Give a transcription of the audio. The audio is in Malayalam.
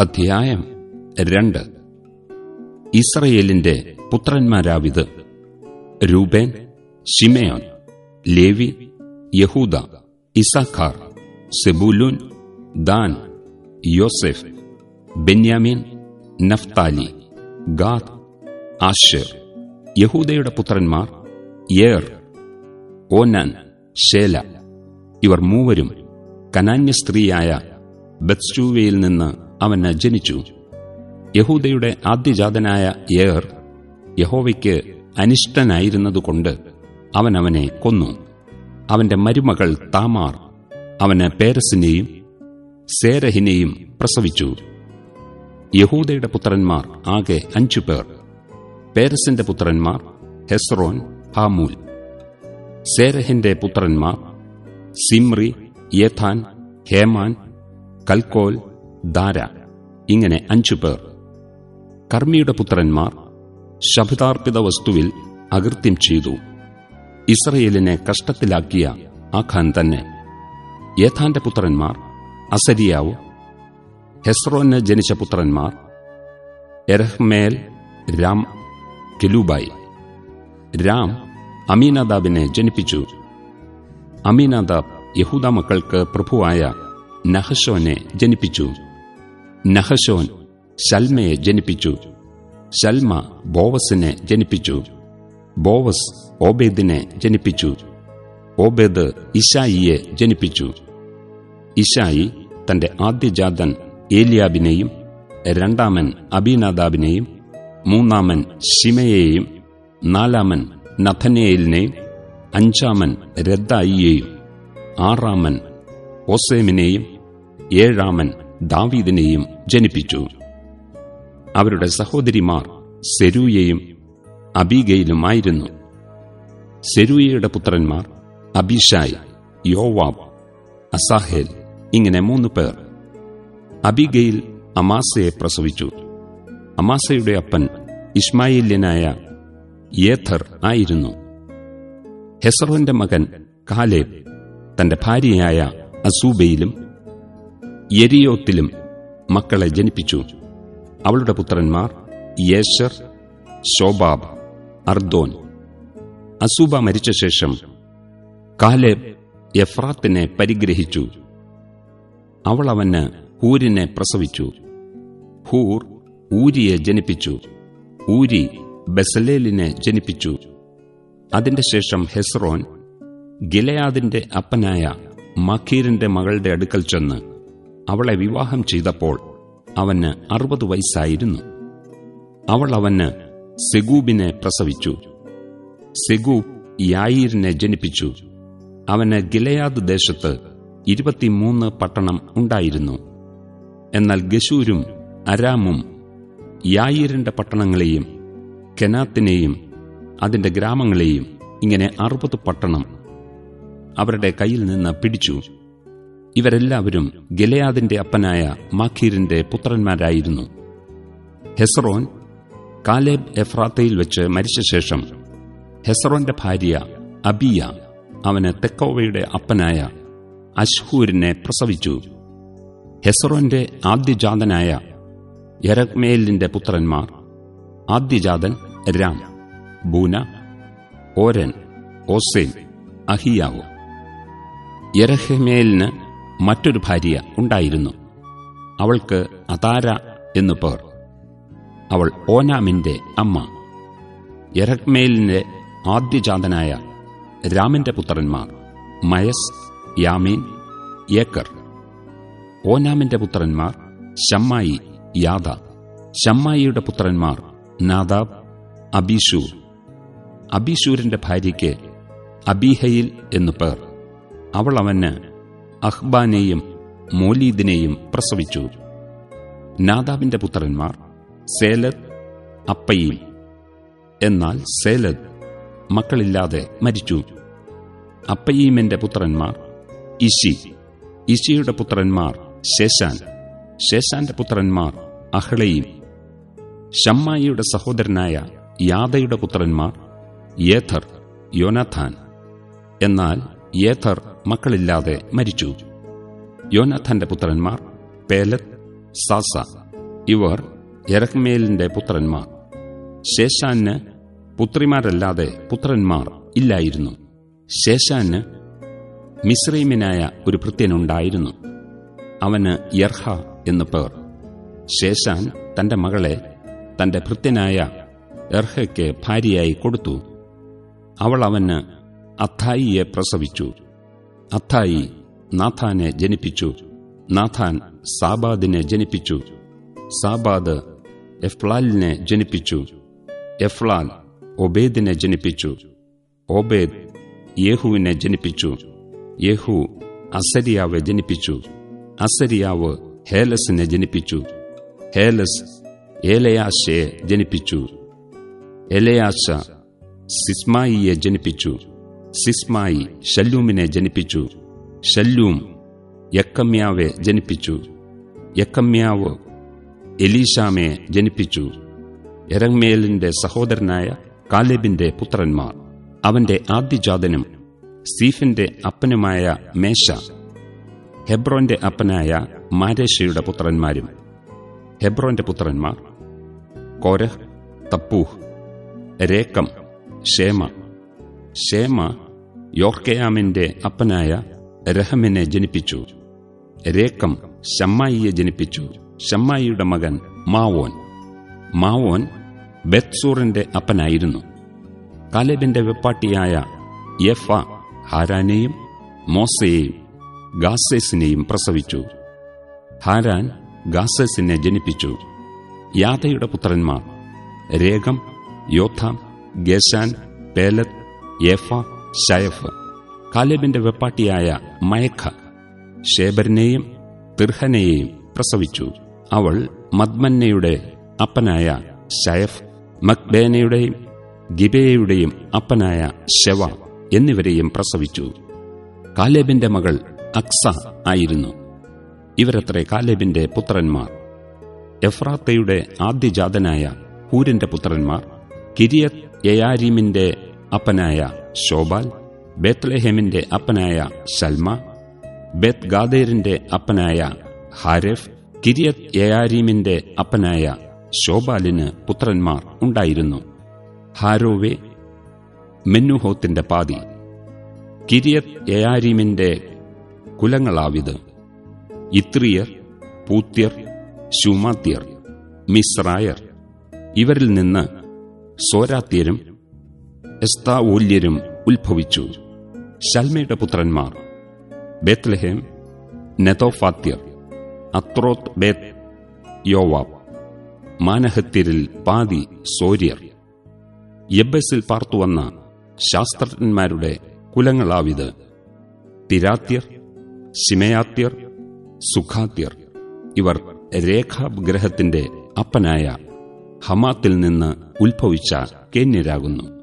അധ്യായം രണ്ട്. ഇസ്രയേലിന്റെ പുത്രന്മാരാവിത് രൂപേൻ ഷിമയോൻ ലേവി യഹൂദ Issachar Zebulun Dan Joseph Benjamin Naphtali Gad Asher യഹൂദയുടെ പുത്രന്മാർ യേർ ഓനാൻ ഷേല ഇവർ മൂവരും കനാന്യ സ്ത്രീയായ നിന്ന് അവന് ജനിച്ചു. യഹൂദയുടെ ആദ്യജാതനായ ഏർ യഹോവയ്ക്ക് അനിഷ്ടനായിരുന്നതുകൊണ്ട് അവൻ അവനെ കൊന്നു. അവന്റെ മരുമകൾ താമാർ അവന് പേരസിനെയും സേരഹിനെയും പ്രസവിച്ചു. യഹൂദയുടെ പുത്രന്മാർ ആകെ അഞ്ചു പേർ. പേരസിന്റെ പുത്രന്മാർ ഹെസ്രോൻ ഹാമൂൽ. സേരഹിന്റെ പുത്രന്മാർ സിമ്രി യേഥാൻ ഹേമാൻ കൽക്കോൽ ദാര ഇങ്ങനെ അഞ്ചു പേർ. കർമ്മിയുടെ പുത്രന്മാർ ശബ്ദാർപ്പിത വസ്തുവിൽ അകൃത്യം ചെയ്തു. ഇസ്രയേലിനെ കഷ്ടത്തിലാക്കിയ ആഖാൻ തന്നെ. യേഥാന്റെ പുത്രന്മാർ അസരിയാവ് ഹെസ്രോന് ജനിച്ച പുത്രന്മാർ എരഹ്മേൽ രാം കെലൂബായി. രാം അമീനാദാബിനെ ജനിപ്പിച്ചു. അമീനാദാബ് യഹൂദ മക്കൾക്ക് പ്രഭുവായ നഹശോനെ ജനിപ്പിച്ചു. നഹശോൻ ശൽമയെ ജനിപ്പിച്ചു. ശൽമ ബോവസിനെ ജനിപ്പിച്ചു. ബോവസ് ഓബേദിനെ ജനിപ്പിച്ചു. ഓബേദ് ഇഷായിയെ ജനിപ്പിച്ചു. ഇഷായി തന്റെ ആദ്യജാതൻ ഏലിയാബിനെയും രണ്ടാമൻ അബീനാദാബിനെയും മൂന്നാമൻ ഷിമയെയും നാലാമൻ നഥനയേലിനെയും അഞ്ചാമൻ രദ്ദായിയെയും ആറാമൻ ഓസേമിനെയും ഏഴാമൻ ദാവീദിനെയും ജനിപ്പിച്ചു. അവരുടെ സഹോദരിമാർ സെരൂയയും അബീഗയിലുമായിരുന്നു. സെരൂയയുടെ പുത്രന്മാർ അബിഷായ് യോവാബ് അസാഹേൽ ഇങ്ങനെ മൂന്ന് പേർ. അബിഗയിൽ അമാസയെ പ്രസവിച്ചു. അമാസയുടെ അപ്പൻ ഇസ്മായില്യനായ യേഥർ ആയിരുന്നു. ഹെസറോന്റെ മകൻ കാലേബ് തന്റെ ഭാര്യയായ അസൂബയിലും യെരിയോത്തിലും മക്കളെ ജനിപ്പിച്ചു. അവളുടെ പുത്രന്മാർ യേശർ ശോബാബ് അർദോൻ. അസൂബ മരിച്ച ശേഷം കാലേബ് എഫ്രാത്തിനെ പരിഗ്രഹിച്ചു. അവൾ അവന് ഹൂരിനെ പ്രസവിച്ചു. ഹൂർ ഊരിയെ ജനിപ്പിച്ചു. ഊരി ബസലേലിനെ ജനിപ്പിച്ചു. അതിന്റെ ശേഷം ഹെസ്രോൻ ഗിലയാദിന്റെ അപ്പനായ മഖീറിന്റെ മകളുടെ അടുക്കൽ ചെന്ന് അവളെ വിവാഹം ചെയ്തപ്പോൾ അവന് അറുപത് വയസ്സായിരുന്നു. അവൾ അവന് സെഗൂബിനെ പ്രസവിച്ചു. സെഗൂബ് യായിരിനെ ജനിപ്പിച്ചു. അവന് ഗിലയാദ് ദേശത്ത് ഇരുപത്തിമൂന്ന് പട്ടണം ഉണ്ടായിരുന്നു. എന്നാൽ ഗശൂരും അരാമും യായിരിന്റെ പട്ടണങ്ങളെയും കെനാത്തിനെയും അതിന്റെ ഗ്രാമങ്ങളെയും ഇങ്ങനെ അറുപത് പട്ടണം അവരുടെ കയ്യിൽ നിന്ന് പിടിച്ചു. ഇവരെല്ലാവരും ഗലയാദിന്റെ അപ്പനായ മാഖീരിന്റെ പുത്രന്മാരായിരുന്നു. ഹെസ്രോൻ കാലേബ് എഫ്രാത്തയിൽ വെച്ച് മരിച്ച ശേഷം ഹെസ്രോന്റെ ഭാര്യ അബിയ അവന് തെക്കോവയുടെ അപ്പനായ അശ്ഹൂരിനെ പ്രസവിച്ചു. ഹെസ്രോന്റെ ആദ്യജാതനായ യരഗ്മേലിന്റെ പുത്രന്മാർ ആദ്യജാതൻ രാം ബൂന ഓരൻ ഓസേൻ അഹിയാവ്. യരഹമേലിന് മറ്റൊരു ഭാര്യ ഉണ്ടായിരുന്നു. അവൾക്ക് അതാര എന്നു പേർ. അവൾ ഓനാമിന്റെ അമ്മ. യരഹ്മേലിന്റെ ആദ്യജാതനായ രാമിന്റെ പുത്രന്മാർ. മയസ് യാമീൻ ഏക്കർ. ഓനാമിന്റെ പുത്രന്മാർ ഷമ്മായി യാദ. ഷമ്മായിയുടെ പുത്രന്മാർ നാദാബ് അബീഷൂർ അബീഷൂരിന്റെ ഭാര്യയ്ക്ക് അബീഹയിൽ എന്നു പേർ. അവൾ അവന് അഹ്ബാനെയും മോലീദിനെയും പ്രസവിച്ചു. നാദാവിന്റെ പുത്രന്മാർ സേലത് അപ്പയും. എന്നാൽ സേലത് മക്കളില്ലാതെ മരിച്ചു. അപ്പയീമിന്റെ പുത്രന്മാർ ഇഷി ഇഷിയുടെ പുത്രന്മാർ ശേഷാൻ ശേഷാന്റെ പുത്രന്മാർ അഹ്ളയും ഷമ്മായിയുടെ സഹോദരനായ യാദയുടെ പുത്രന്മാർ യേഥർ യോനാഥാൻ. എന്നാൽ യേഥർ മക്കളില്ലാതെ മരിച്ചു. യോനാഥന്റെ പുത്രന്മാർ പേലത് സാസ ഇവർ എരക്മേലിന്റെ പുത്രന്മാർ. ശേഷാന് പുത്രിമാരല്ലാതെ പുത്രന്മാർ ഇല്ലായിരുന്നു. ശേഷാന് മിശ്രീമിനായ ഒരു ഭൃത്യനുണ്ടായിരുന്നു. അവന് യർഹ എന്നു പേർ. ശേഷാൻ തന്റെ മകളെ തന്റെ ഭൃത്യനായ എർഹയ്ക്ക് ഭാര്യയായി കൊടുത്തു. അവൾ അവന് അത്തായിയെ പ്രസവിച്ചു. അത്തായി നാഥാനെ ജനിപ്പിച്ചു. നാഥാൻ സാബാദിനെ ജനിപ്പിച്ചു. സാബാദ് എഫ്ലാലിനെ ജനിപ്പിച്ചു. എഫ്ലാൽ ഒബേദിനെ ജനിപ്പിച്ചു. ഒബേദ് യേഹുവിനെ ജനിപ്പിച്ചു. യേഹു അസരിയാവെ ജനിപ്പിച്ചു. അസരിയാവ് ഹേലസിനെ ജനിപ്പിച്ചു. ഹേലസ് ഏലയാശയെ ജനിപ്പിച്ചു. എലയാശ സിസ്മായിയെ ജനിപ്പിച്ചു. സിസ്മായി ഷല്ലൂമിനെ ജനിപ്പിച്ചു. ഷല്ലൂം യക്കമ്യാവെ ജനിപ്പിച്ചു. യക്കമ്യാവ് എലീഷാമെ ജനിപ്പിച്ചു. എരങ്മേലിന്റെ സഹോദരനായ കാലേബിന്റെ പുത്രന്മാർ. അവന്റെ ആദ്യജാതനും സീഫിന്റെ അപ്പനുമായ മേശ. ഹെബ്രോന്റെ അപ്പനായ മാരേഷയുടെ പുത്രന്മാരും. ഹെബ്രോന്റെ പുത്രന്മാർ കോരഹ് തപ്പൂഹ് രേക്കം ഷേമ ഷേമ യോർക്കയാമിന്റെ അപ്പനായ രഹമിനെ ജനിപ്പിച്ചു. രേക്കം ഷമ്മായിയെ ജനിപ്പിച്ചു. ഷമ്മായിയുടെ മകൻ മാവോൻ. മാവോൻ ബെത്സൂറിന്റെ അപ്പനായിരുന്നു. കാലേബിന്റെ വെപ്പാട്ടിയായ യഫ ഹാരാനെയും മോസയെയും ഗാസേസിനെയും പ്രസവിച്ചു. ഹാരാൻ ഗാസേസിനെ ജനിപ്പിച്ചു. യാദയുടെ പുത്രന്മാർ രേഗം യോഥാം ഗേശാൻ പേലത്ത് ഏഫ ഷയഫ് കാലേബിന്റെ വെപ്പാട്ടിയായ മയഖ ഷേബറിനെയും തിർഹനെയും പ്രസവിച്ചു. അവൾ മദ്മന്നയുടെ അപ്പനായ ഷയഫ് മക്ബേനയുടെയും ഗിബേയുടെയും അപ്പനായ ഷെവ എന്നിവരെയും പ്രസവിച്ചു. കാലേബിന്റെ മകൾ അക്സ ആയിരുന്നു. ഇവരത്രേ കാലേബിന്റെ പുത്രന്മാർ. എഫ്രാത്തയുടെ ആദ്യജാതനായ ഹൂരിന്റെ പുത്രന്മാർ കിരിയത് യയാരീമിന്റെ അപ്പനായ ശോബാൽ ബേത്ലഹേമിന്റെ അപ്പനായ സൽമ ബേത് ഗാദേരിന്റെ അപ്പനായ ഹാരെഫ് കിരിയത് യയാരീമിന്റെ അപ്പനായ ശോബാലിന് പുത്രന്മാർ ഉണ്ടായിരുന്നു. ഹാരോവെ മെന്നുഹോത്തിന്റെ പാതി. കിരിയത് യയാരീമിന്റെ കുലങ്ങളാവിത്. ഇത്രിയർ പൂത്യർ ശുമാത്യർ മിസ്രായർ. ഇവരിൽ നിന്ന് സോരാത്യരും എസ്താവൂല്യരും ഉത്ഭവിച്ചു. ശൽമയുടെ പുത്രന്മാർ. ബേത്ലഹേം നെതോഫാത്യർ അത്രോത് ബേത് യോവാബ്. മാനഹത്യരിൽ പാതി സോര്യർ. യബ്ബസിൽ പാർത്തുവന്ന ശാസ്ത്രജ്ഞന്മാരുടെ കുലങ്ങളാവിത്. തിരാത്യർ ശിമയാത്യർ സുഖാത്യർ. ഇവർ രേഖാബ് ഗ്രഹത്തിന്റെ അപ്പനായ ഹമാത്തിൽ നിന്ന് ഉത്ഭവിച്ച കേന്യരാകുന്നു.